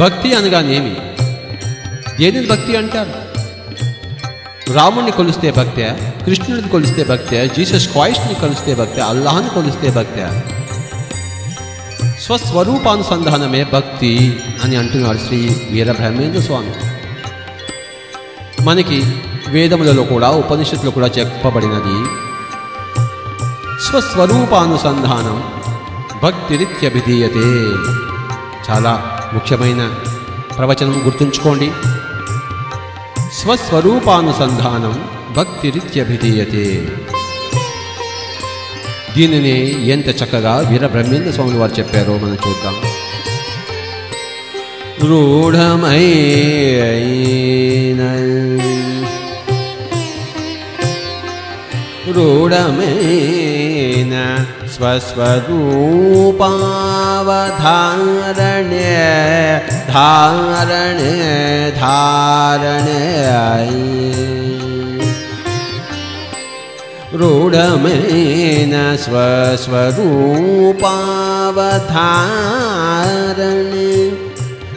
భక్తి అనగానేమి? దేనిని భక్తి అంటారు? రాముణ్ణి కొలిస్తే భక్తే కృష్ణుడిని కొలిస్తే భక్తే జీసస్ క్రైస్ట్ని కొలిస్తే భక్తే అల్లాహ్ని కొలిస్తే భక్తే. స్వస్వరూపానుసంధానమే భక్తి అని అంటున్నాడు శ్రీ వీరబ్రహ్మేంద్ర స్వామి. మనకి వేదములలో కూడా ఉపనిషత్తులు కూడా చెప్పబడినది స్వస్వరూపానుసంధానం భక్తిరిత్యభిధీయతే. చాలా ముఖ్యమైన ప్రవచనం గుర్తుంచుకోండి. స్వస్వరూపానుసంధానం భక్తిరిత్యభిధీయతే. దీనిని ఎంత చక్కగా వీరబ్రహ్మేంద్ర స్వామి వారు చెప్పారో మనం చూద్దాం. రూఢమై రూఢమైన स्वरूपावधारण्य धारणे धारण रूढमेन स्वरूपावधारण्य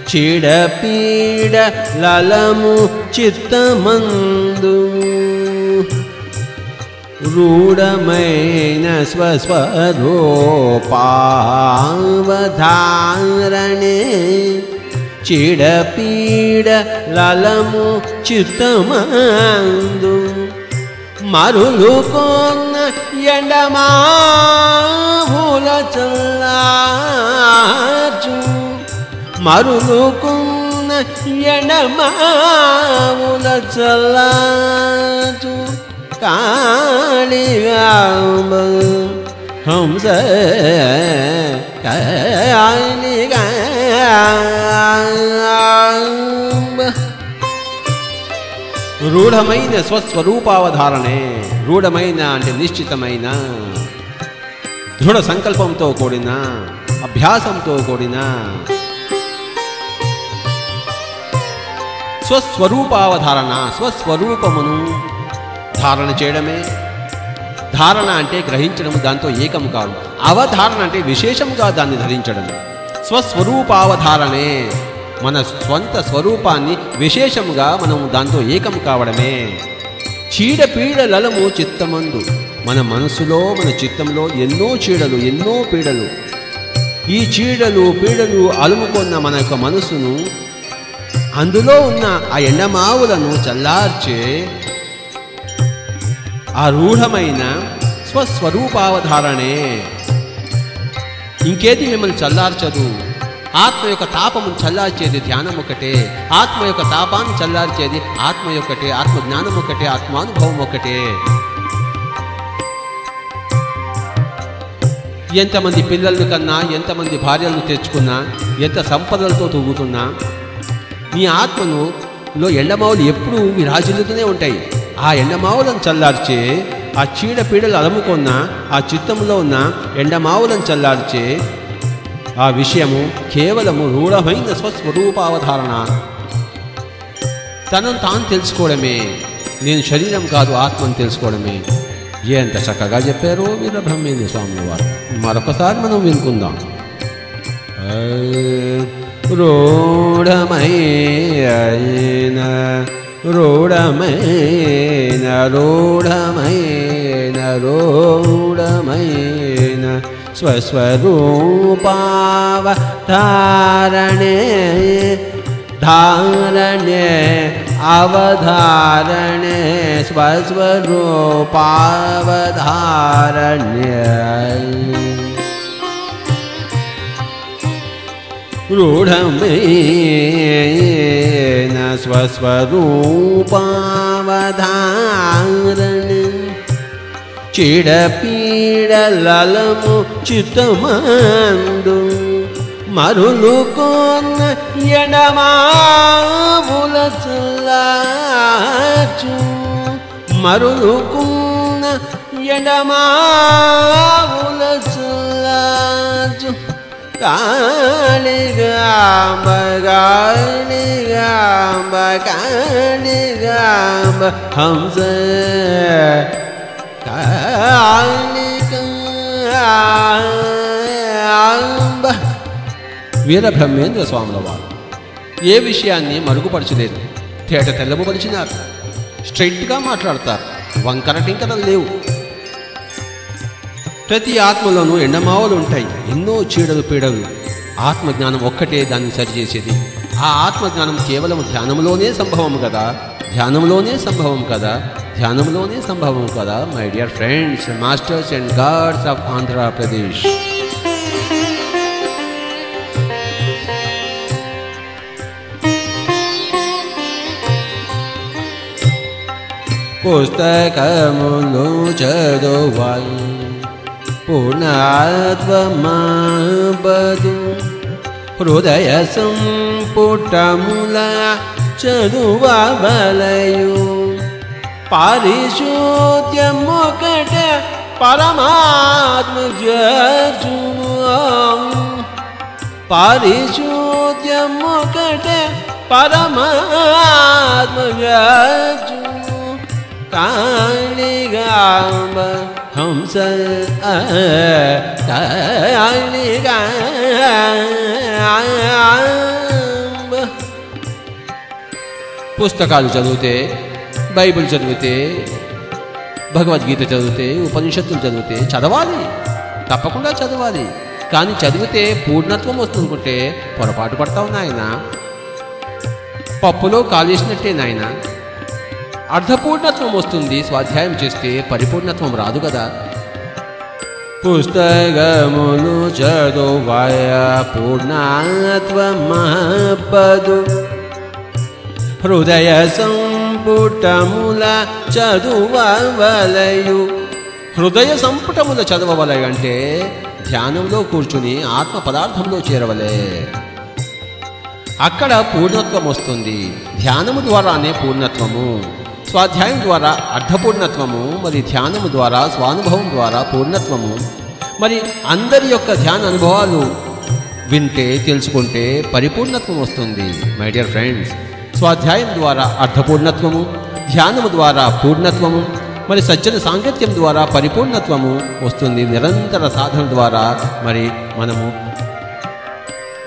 चिडपीडलमु चित्तमन्दु। రూఢమైన స్వస్వరూపావధారణే చిడపీడ లలము చిత్తమందు మరులు కొన్న ఎండమాల చల్లాచు మరులు కొన్న ఎండమాల చల్లాచు కాళిగాంబ హంస కాళిగాంబ రూఢమైన స్వస్వరూపావధారణే రూఢమైన అంటే నిశ్చితమైన దృఢ సంకల్పంతో కూడిన అభ్యాసంతో కూడిన స్వస్వరూపావధారణ స్వస్వరూపమును ధారణ చేయడమే. ధారణ అంటే గ్రహించడం దాంతో ఏకం కాదు. అవధారణ అంటే విశేషంగా దాన్ని ధరించడం స్వస్వరూపావధారణే. మన స్వంత స్వరూపాన్ని విశేషంగా మనం దాంతో ఏకం కావడమే. చీడ పీడలము చిత్తమందు. మన మనసులో మన చిత్తంలో ఎన్నో చీడలు ఎన్నో పీడలు. ఈ చీడలు పీడలు అలుముకున్న మన యొక్క మనసును అందులో ఉన్న ఆ ఎండమావులను చల్లార్చే ఆ రూఢమైన స్వస్వరూపావధారణే. ఇంకేది మిమ్మల్ని చల్లార్చదు? ఆత్మ యొక్క తాపము చల్లార్చేది ధ్యానం ఒకటే ఆత్మ యొక్క తాపాన్ని చల్లార్చేది ఆత్మ యొక్కటే ఆత్మ జ్ఞానం ఒకటే ఆత్మానుభవం ఒకటే ఎంతమంది పిల్లలను కన్నా ఎంతమంది భార్యలను తెచ్చుకున్నా ఎంత సంపదలతో తూగుతున్నా నీ ఆత్మను లో ఎండమావులు ఎప్పుడూ విరాజిల్లుతూనే ఉంటాయి. ఆ ఎండమావులను చల్లార్చే ఆ చీడ పీడలు అలముకున్న ఆ చిత్తంలో ఉన్న ఎండమావులను చల్లార్చే. ఆ విషయము కేవలము రూఢమైన స్వస్వరూపావధారణ. తనను తాను తెలుసుకోవడమే. నేను శరీరం కాదు ఆత్మను తెలుసుకోవడమే. ఎంత చక్కగా చెప్పారో వీరబ్రహ్మేంద్ర స్వామి వారు. మరొకసారి మనం వినుకుందాం. రూఢమైన रूढमयेन रूढमयेन रूढमयेन स्वस्वरूपावधारणे धारणे अवधारणे स्वस्वरूपावधारण्य అవధారణే స్వస్వరూపావధారణ్య రూఢమేన స్వస్వరూపావధారణ చిడపీడలము చిత్తమందు మరులు కొన్న ఎడమాబుల చల్లాచు గాని కొన్న గాని చల్లాచు గాని కాళిగాంబ హంస కాళిగాంబ వీరబ్రహ్మేంద్ర స్వాముల వారు ఏ విషయాన్ని మరుగుపరచలేదు. తేట తెల్లబపరిచినారు స్ట్రైట్గా మాట్లాడతారు. వంకర టింకరలు లేవు. ప్రతి ఆత్మలోనూ ఎండమావలు ఉంటాయి. ఎన్నో చీడలు పీడలు. ఆత్మజ్ఞానం ఒక్కటే దాన్ని సరిచేసేది. ఆ ఆత్మజ్ఞానం కేవలం ధ్యానంలోనే సంభవం కదా? ధ్యానంలోనే సంభవం కదా? ధ్యానంలోనే సంభవం కదా my dear friends masters and gods of Andhra Pradesh పుస్తకములు చదువాయి. పూర్ణాత్మబదు హృదయ సంపుటముల చదువలయు పారిశుద్ధ్యమొకట పరమాత్మ జుము పారిశుద్ధ్యమొకట పరమాత్మ జుము కాళిగాంబ హంస కాళిగాంబ పుస్తకాలు చదివితే బైబిల్ చదివితే భగవద్గీత చదివితే ఉపనిషత్తులు చదివితే చదవాలి తప్పకుండా చదవాలి కానీ చదివితే పూర్ణత్వం వస్తుందనుకుంటే పొరపాటు పడతావు నాయన పప్పులో కాలేసినట్టే నాయన అర్ధపూర్ణత్వం వస్తుంది. స్వాధ్యాయం చేస్తే పరిపూర్ణత్వం రాదు కదా. పుస్తకములు చదువాయ పూర్ణాత్వమపదు హృదయ సంపుటముల చదువలయు హృదయ సంపుటముల చదవవలయ అంటే ధ్యానంలో కూర్చుని ఆత్మ పదార్థంలో చేరవలే. అక్కడ పూర్ణత్వం వస్తుంది. ధ్యానము ద్వారానే పూర్ణత్వము. స్వాధ్యాయం ద్వారా అర్థపూర్ణత్వము మరి ధ్యానము ద్వారా స్వానుభవం ద్వారా పూర్ణత్వము. మరి అందరి యొక్క ధ్యాన అనుభవాలు వింటే తెలుసుకుంటే పరిపూర్ణత్వం వస్తుంది మై డియర్ ఫ్రెండ్స్ స్వాధ్యాయం ద్వారా అర్థపూర్ణత్వము ధ్యానము ద్వారా పూర్ణత్వము మరి సజ్జన సాంగత్యం ద్వారా పరిపూర్ణత్వము వస్తుంది నిరంతర సాధన ద్వారా మరి మనము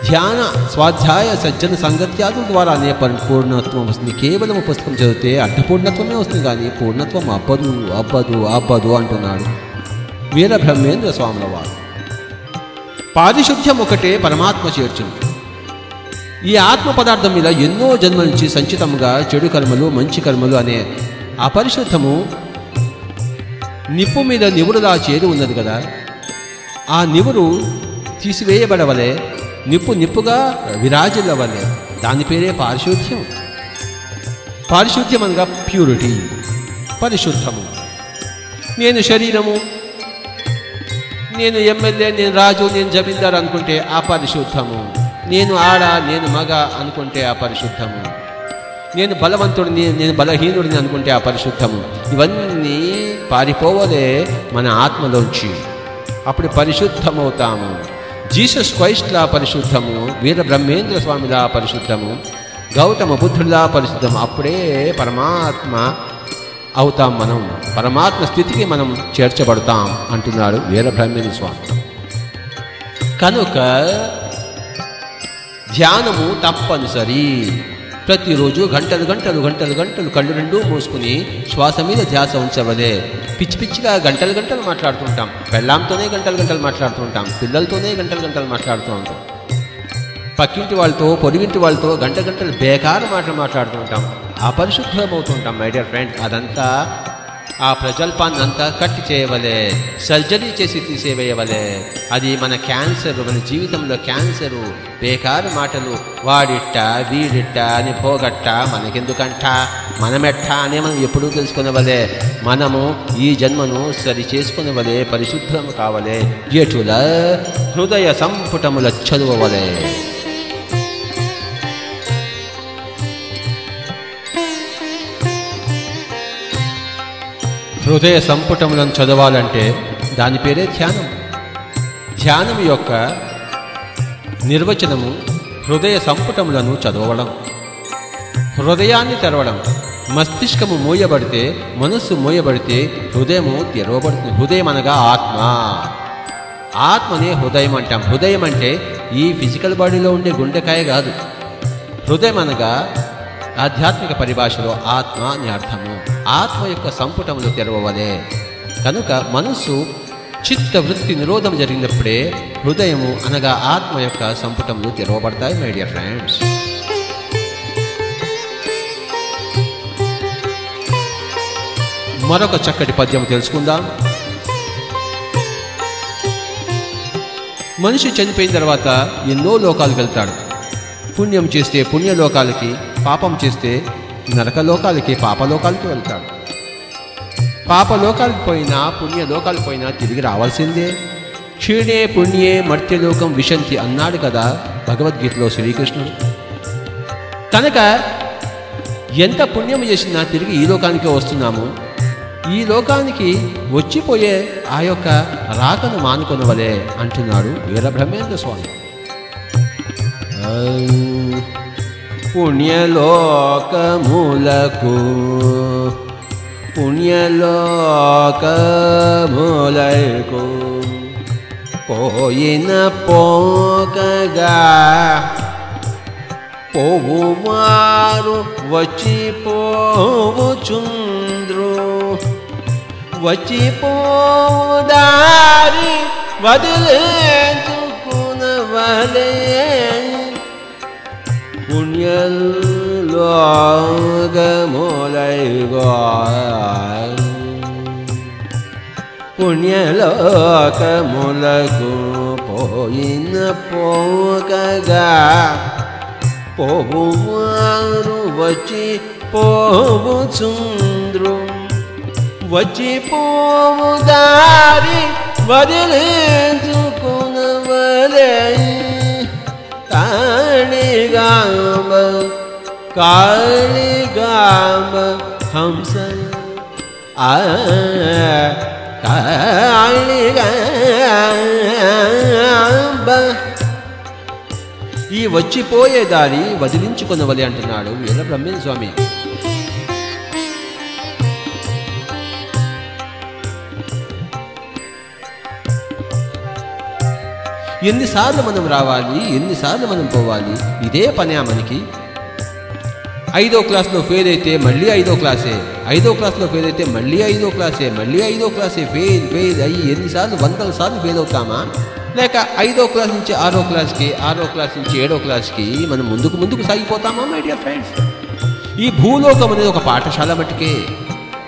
ధ్యాన స్వాధ్యాయ సజ్జన సంగత్యాదుల ద్వారానే పరిపూర్ణత్వం వస్తుంది. కేవలం పుస్తకం చదివితే అడ్డపూర్ణత్వమే వస్తుంది కానీ పూర్ణత్వం అబ్బదు అబ్బదు అబ్బదు అంటున్నాడు వీర బ్రహ్మేంద్ర స్వాముల వారు పారిశుద్ధ్యం ఒకటే పరమాత్మ చేర్చును. ఈ ఆత్మ పదార్థం మీద ఎన్నో జన్మల నుంచి సంచితంగా చెడు కర్మలు మంచి కర్మలు అనే అపరిశుద్ధము నిప్పు మీద నివురులా చేరి ఉన్నది కదా. ఆ నివురు తీసివేయబడవలే. నిప్పు నిప్పుగా విరాజిల్లవలే. దాని పేరే పారిశుద్ధ్యం. పారిశుద్ధ్యం అనగా ప్యూరిటీ పరిశుద్ధము. నేను శరీరము నేను ఎమ్మెల్యే నేను రాజు నేను జమీందార్ అనుకుంటే అపరిశుద్ధము నేను ఆడ నేను మగ అనుకుంటే అపరిశుద్ధము నేను బలవంతుడిని నేను బలహీనుడిని అనుకుంటే అపరిశుద్ధము ఇవన్నీ పారిపోవలే మన ఆత్మలోంచి. అప్పుడు పరిశుద్ధమవుతాము. జీసస్ క్రైస్ట్లా పరిశుద్ధము వీర బ్రహ్మేంద్ర స్వామిలా పరిశుద్ధము గౌతమ బుద్ధుడిలా పరిశుద్ధము. అప్పుడే పరమాత్మ అవుతాం మనం. పరమాత్మ స్థితికి మనం చేర్చబడతాం అంటున్నాడు వీర బ్రహ్మేంద్ర స్వామి. కనుక ధ్యానము తప్పనిసరి. ప్రతిరోజు గంటలు గంటలు గంటలు గంటలు కళ్ళు రెండూ మూసుకుని శ్వాస మీద ధ్యాస ఉంచవలే. పిచ్చి పిచ్చిగా గంటలు గంటలు మాట్లాడుతుంటాం పెళ్ళాంతోనే గంటలు గంటలు మాట్లాడుతుంటాం పిల్లలతోనే గంటలు గంటలు మాట్లాడుతూ ఉంటాం. పక్కింటి వాళ్ళతో పొరుగింటి వాళ్ళతో గంట గంటలు బేకారు మాటలు మాట్లాడుతుంటాం అపరిశుద్ధమవుతుంటాం మై డియర్ ఫ్రెండ్ అదంతా ఆ ప్రజల్పాన్ని అంతా కట్టి చేయవలే సర్జరీ చేసి తీసేవేయవలే. అది మన క్యాన్సర్ మన జీవితంలో క్యాన్సరు. బేకారు మాటలు వాడిట్ట వీడిట్ట అని పోగట్ట మనకెందుకంట? మనమెట్ట? అనే మనం ఎప్పుడూ తెలుసుకునేవలే. మనము ఈ జన్మను సరి చేసుకునేవలే పరిశుద్ధము కావలే. ఎటుల హృదయ సంపుటముల చదువవలే. హృదయ సంపుటములను చదవాలంటే దాని పేరే ధ్యానం. ధ్యానం యొక్క నిర్వచనము హృదయ సంపుటములను చదవడం. హృదయాన్ని తెరవడం. మస్తిష్కము మూయబడితే మనస్సు మూయబడితే హృదయము తెరవబడుతుంది. హృదయం అనగా ఆత్మ. ఆత్మనే హృదయం అంటాం. హృదయం అంటే ఈ ఫిజికల్ బాడీలో ఉండే గుండెకాయ కాదు. హృదయం అనగా ఆధ్యాత్మిక పరిభాషలో ఆత్మ అని అర్థము. ఆత్మ యొక్క సంపుటములు తెరవవలే. కనుక మనస్సు చిత్త వృత్తి నిరోధం జరిగినప్పుడే హృదయము అనగా ఆత్మ యొక్క సంపుటములు తెరవబడతాయి మై డియర్ ఫ్రెండ్స్ మరొక చక్కటి పద్యం తెలుసుకుందాం. మనిషి చనిపోయిన తర్వాత ఎన్నో లోకాలకు వెళ్తాడు. పుణ్యం చేస్తే పుణ్యలోకాలకి పాపం చేస్తే నరకలోకాలకి పాపలోకాలకి వెళ్తాడు. పాపలోకాలకు పోయినా పుణ్యలోకాలకు పోయినా తిరిగి రావాల్సిందే. క్షీణే పుణ్యే మర్త్యలోకం విశంతి అన్నాడు కదా భగవద్గీతలో శ్రీకృష్ణుడు. కనుక ఎంత పుణ్యం చేసినా తిరిగి ఈ లోకానికే వస్తున్నాము. ఈ లోకానికి వచ్చిపోయే ఆ యొక్క రాకను మానుకొనవలే అంటున్నాడు వీరబ్రహ్మేంద్ర స్వామి. పుణ్యలోకములకు పుణ్యలోకములకు పోయిన పోకగా పోవుమారు వచ్చి పోవుచుంద్రు వచ్చి పోదారి వదిలేచుకునవలే పుణ్యలోకములైగా పుణ్యలోకములకు పోయిన పోకగా పోవువారు వచ్చి పోవుచుంద్రు వచ్చి పోవు దారి వదిలేచుకునవలే కాళిగామ కాళిగామ హంస ఆ ఈ వచ్చిపోయే దారి వదిలించుకొనవలి అంటున్నాడు వీర బ్రహ్మేంద్ర స్వామి ఎన్నిసార్లు మనం రావాలి ఎన్నిసార్లు మనం పోవాలి? ఇదే పనే మనకి. ఐదో క్లాస్లో ఫెయిల్ అయితే మళ్ళీ ఐదో క్లాసే. ఐదో క్లాస్లో ఫెయిల్ అయితే మళ్ళీ ఐదో క్లాసే. మళ్ళీ ఐదో క్లాసే ఫెయిల్ ఫెయిల్ అయ్యి ఎన్నిసార్లు వందల సార్లు ఫెయిల్ అవుతామా? లేక ఐదో క్లాస్ నుంచి ఆరో క్లాస్కి ఆరో క్లాస్ నుంచి ఏడో క్లాస్కి మనం ముందుకు ముందుకు సాగిపోతామా మై డియర్ ఫ్రెండ్స్ ఈ భూలోకం అనేది ఒక పాఠశాల మట్టుకే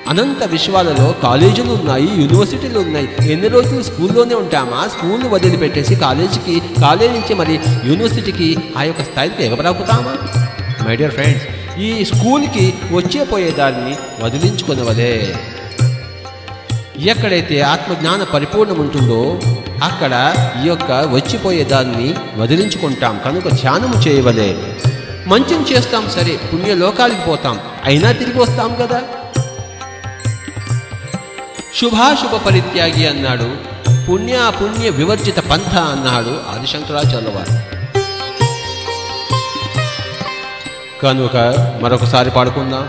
అనంత విశ్వాలలో కాలేజీలు ఉన్నాయి యూనివర్సిటీలు ఉన్నాయి. ఎన్ని రోజులు స్కూల్లోనే ఉంటామా? స్కూల్ వదిలిపెట్టేసి కాలేజీకి కాలేజీ నుంచి మరి యూనివర్సిటీకి ఆ యొక్క స్థాయికి ఎగబరాకుతామా మై డియర్ ఫ్రెండ్స్ ఈ స్కూల్కి వచ్చే పోయే దాన్ని వదిలించుకునవలే ఎక్కడైతే ఆత్మజ్ఞాన పరిపూర్ణం ఉంటుందో అక్కడ ఈ యొక్క వచ్చిపోయే దాన్ని వదిలించుకుంటాం. కనుక ధ్యానము చేయవలే. మంచిని చేస్తాం సరే పుణ్యలోకాలకు పోతాం. అయినా తిరిగి వస్తాం కదా? శుభాశుభ పరిత్యాగి అన్నాడు. పుణ్యాపుణ్య వివర్జిత పంథ అన్నాడు ఆదిశంకరాచార్య వారు కనుక మరొకసారి పాడుకుందాం.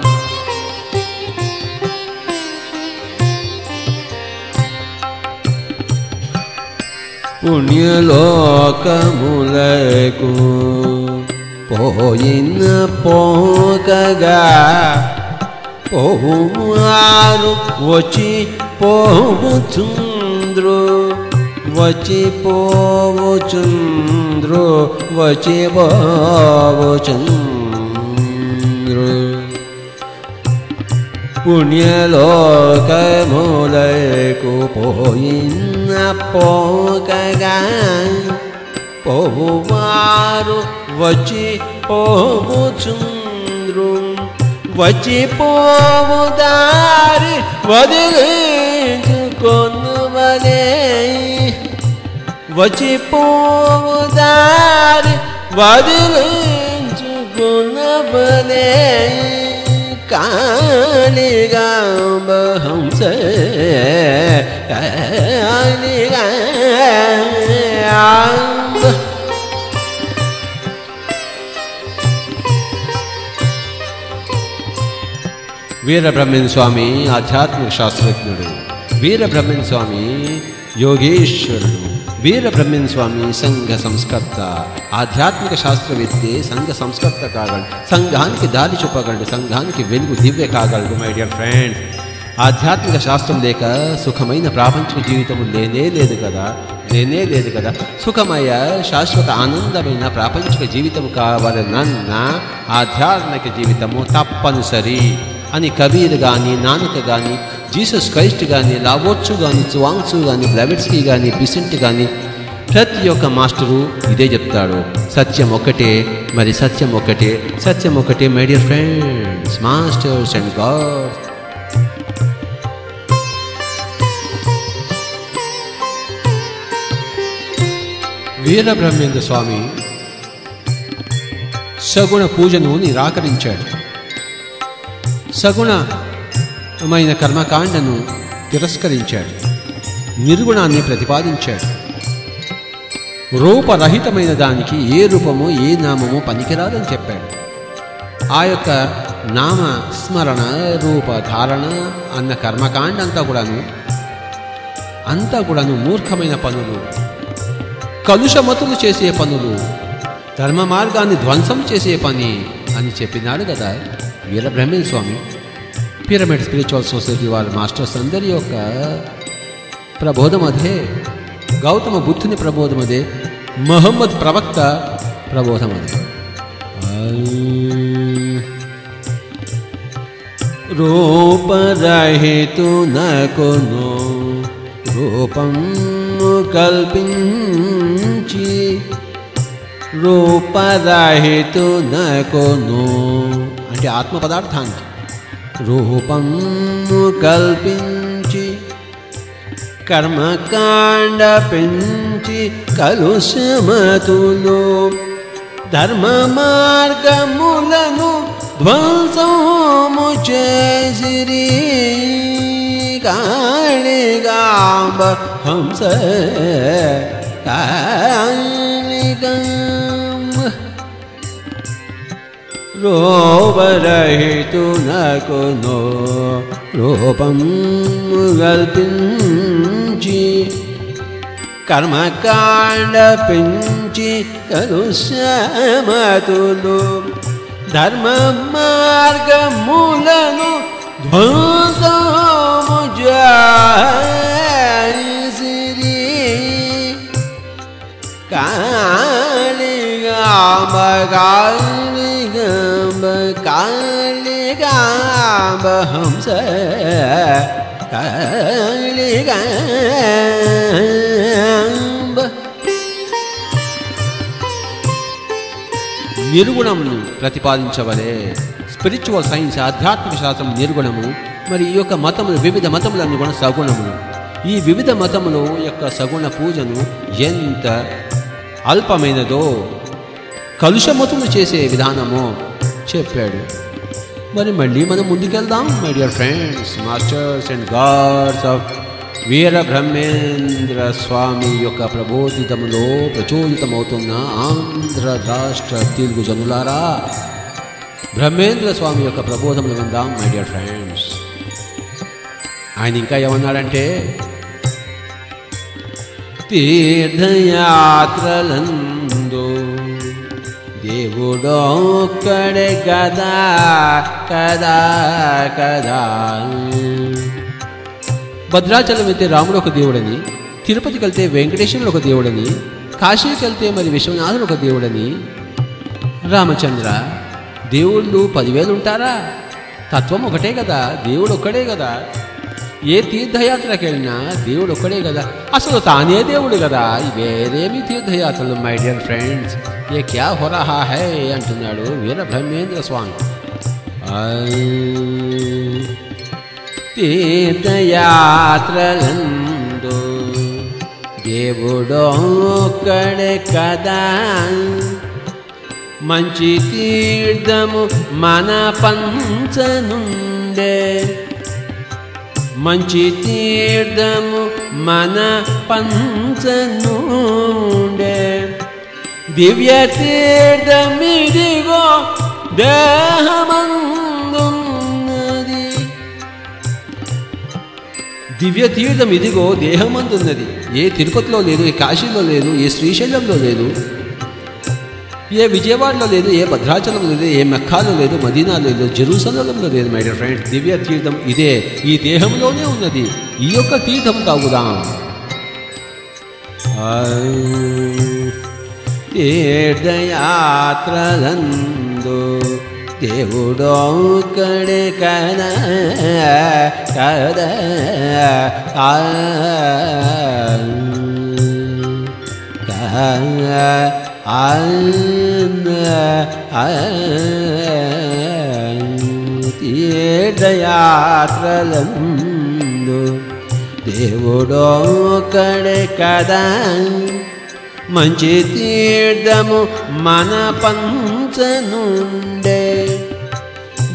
పుణ్యలోకములకు పోయిన పోకగా ओरु वचि पो चन्द्र वचि पो चन्द्र वचिन्द्र पुण्य लोक भो न कुपोग ओरु वची पो बु వచ్చి పోవు దారి వదిలించుకొనువలే వచ్చి పోవు దారి వదిలించుకొనవలే కాళిగాంబ హంస కాళిగాంబ వీరబ్రహ్మణ్య స్వామి ఆధ్యాత్మిక శాస్త్రజ్ఞుడు. వీరబ్రహ్మణ్య స్వామి యోగేశ్వరుడు. వీరబ్రహ్మణ్య స్వామి సంఘ సంస్కర్త. ఆధ్యాత్మిక శాస్త్రవేత్తే సంఘ సంస్కర్త కాగలడు. సంఘానికి దారి చూపగలడు. సంఘానికి వెలుగు దివ్య కాగలడు మై డియర్ ఫ్రెండ్స్ ఆధ్యాత్మిక శాస్త్రం లేక సుఖమైన ప్రాపంచిక జీవితం లేనే లేదు కదా? లేనే లేదు కదా? సుఖమయ శాశ్వత ఆనందమైన ప్రాపంచిక జీవితం కావాలన్న ఆధ్యాత్మిక జీవితము తప్పనిసరి. అని కబీర్ కానీ నానక కానీ జీసస్ క్రైస్ట్ కానీ లావోత్సు కానీ చువాంగ్సు కానీ బ్లవెట్స్కి కానీ బిసెంట్ కానీ ప్రతి ఒక్క మాస్టరు ఇదే చెప్తాడు. సత్యం ఒకటే మరి సత్యం ఒకటే సత్యం ఒకటే my dear friends masters and gods. Veerabrahmendra Swami సగుణ పూజను నిరాకరించాడు. సగుణమైన కర్మకాండను తిరస్కరించాడు. నిర్గుణాన్ని ప్రతిపాదించాడు. రూపరహితమైన దానికి ఏ రూపము ఏ నామము పనికిరాదని చెప్పాడు. ఆ యొక్క నామ స్మరణ రూప ధారణ అన్న కర్మకాండ అంతా కూడాను అంతా కూడాను మూర్ఖమైన పనులు కలుషమతులు చేసే పనులు ధర్మ మార్గాన్ని ధ్వంసం చేసే పని అని చెప్పినాడు కదా Veerabrahmana Swami. Pyramid spiritual society వారి మాస్టర్స్ అందరి యొక్క ప్రబోధం అదే గౌతమ బుద్ధుని ప్రబోధం అదే మహమ్మద్ ప్రవక్త ప్రబోధం అదే రూపరహితు నకును రూపం కల్పించి రూపరహితు నకును అంటే ఆత్మ పదార్థానికి రూపము కల్పించి కర్మకాండ పెంచి కలుషమతులు ధర్మ మార్గములను ధ్వంసము చేసిరి కాళిగాంబ హంస కాళిగాంబ రోవరహితు రూపం కల్పించి కర్మకాండ పెంచి కలుషమతులు ధర్మ మార్గములను ధ్వంసము చేసిరి కాళిగాంబ కాళిగాంబ కాళిగాంబ హంస నిర్గుణమును ప్రతిపాదించవలే. స్పిరిచువల్ సైన్స్ ఆధ్యాత్మిక శాస్త్రం నిర్గుణము మరి ఈ యొక్క మతములు వివిధ మతములన్నీ కూడా సగుణములు ఈ వివిధ మతములు యొక్క సగుణ పూజను ఎంత అల్పమైనదో కలుషమతులు చేసే విధానము. చెప్పాడు. మరి మళ్ళీ మనం ముందుకెళ్దాం my dear friends masters and gods of Veera Brahmendra Swami యొక్క ప్రబోధితములో ప్రచోదితమవుతున్న ఆంధ్ర రాష్ట్ర తెలుగు జనులారా బ్రహ్మేంద్ర స్వామి యొక్క ప్రబోధములు విందాం మై డియర్ ఫ్రెండ్స్ ఆయన ఇంకా ఏమన్నాడంటే తీర్థయాత్రలందు దేవుడొక్కడే కదా కదా కదా. భద్రాచలం వెళ్తే రాముడు ఒక దేవుడని తిరుపతికి వెళ్తే వెంకటేశ్వరుడు ఒక దేవుడని కాశీకి వెళ్తే మరి విశ్వనాథుడు ఒక దేవుడని. రామచంద్ర దేవుళ్ళు పదివేలు ఉంటారా? తత్వం ఒకటే కదా దేవుడు ఒక్కడే కదా. ఏ తీర్థయాత్రకు వెళ్ళినా దేవుడు ఒక్కడే కదా. అసలు తానే దేవుడు కదా. వేరేమి తీర్థయాత్రలు మై డియర్ ఫ్రెండ్స్ ఏ క్యా హురహా హై అంటున్నాడు వీరబ్రహ్మేంద్ర స్వామి. తీర్థయాత్రలందు దేవుడొక్కడే కదా. మంచి తీర్థము మన పంచనుండే. మంచి తీర్థము మన పంచనుండే. దివ్య తీర్థమిదిగో దేహమందున్నది. దివ్య తీర్థం ఇదిగో దేహమందున్నది. ఏ తిరుపతిలో లేదు ఏ కాశీలో లేదు ఏ శ్రీశైలంలో లేదు. ఏ విజయవాడలో లేదు ఏ భద్రాచలంలో లేదు ఏ మెక్కాలో లేదు మదీనాలో లేదు జెరూసలంలో లేదు మై డియర్ ఫ్రెండ్ దివ్య తీర్థం ఇదే ఈ దేహంలోనే ఉన్నది ఈ యొక్క తీర్థం తాగుదాం తీర్థయాత్రలందు దేవుడో కడే కద కద ఆ, ఆ, ఆ, తీర్థయాత్రలందు దేవుడో కడే కదా మంచి తీర్థము మన పంచనుండే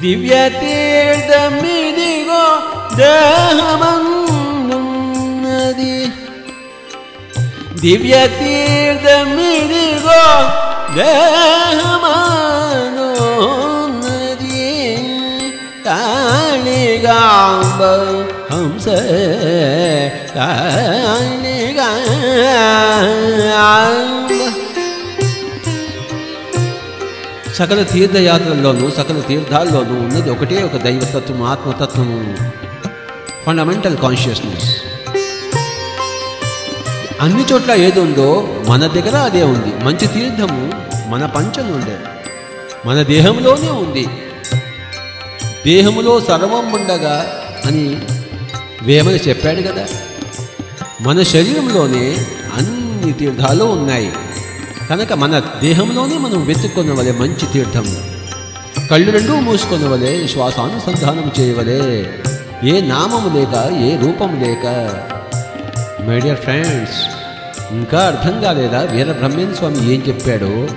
దివ్య తీర్థమిదిగో దేహమందు దివ్య తీర్థమిదిగో దేహమానున్నది కాళిగాంబ హంస సకల తీర్థయాత్రల్లోనూ సకల తీర్థాల్లోనూ ఉన్నది ఒకటే ఒక దైవతత్వం ఆత్మతత్వము ఫండమెంటల్ కాన్షియస్నెస్ అన్ని చోట్ల ఏది ఉందో మన దగ్గర అదే ఉంది. మంచి తీర్థము మన పంచం ఉండే మన దేహంలోనే ఉంది. దేహములో సర్వం ఉండగా అని వేమన చెప్పాడు కదా. మన శరీరంలోనే అన్ని తీర్థాలు ఉన్నాయి. కనుక మన దేహంలోనే మనం వెతుక్కున్న వలె మంచి తీర్థము కళ్ళు రెండూ మూసుకున్న వలె శ్వాసానుసంధానం చేయవలే ఏ నామము లేక ఏ రూపం లేక మై డియర్ ఫ్రెండ్స్ ఇంకా అర్థం కాలేదా? వీరబ్రహ్మేంద్ర స్వామి ఏం చెప్పాడో?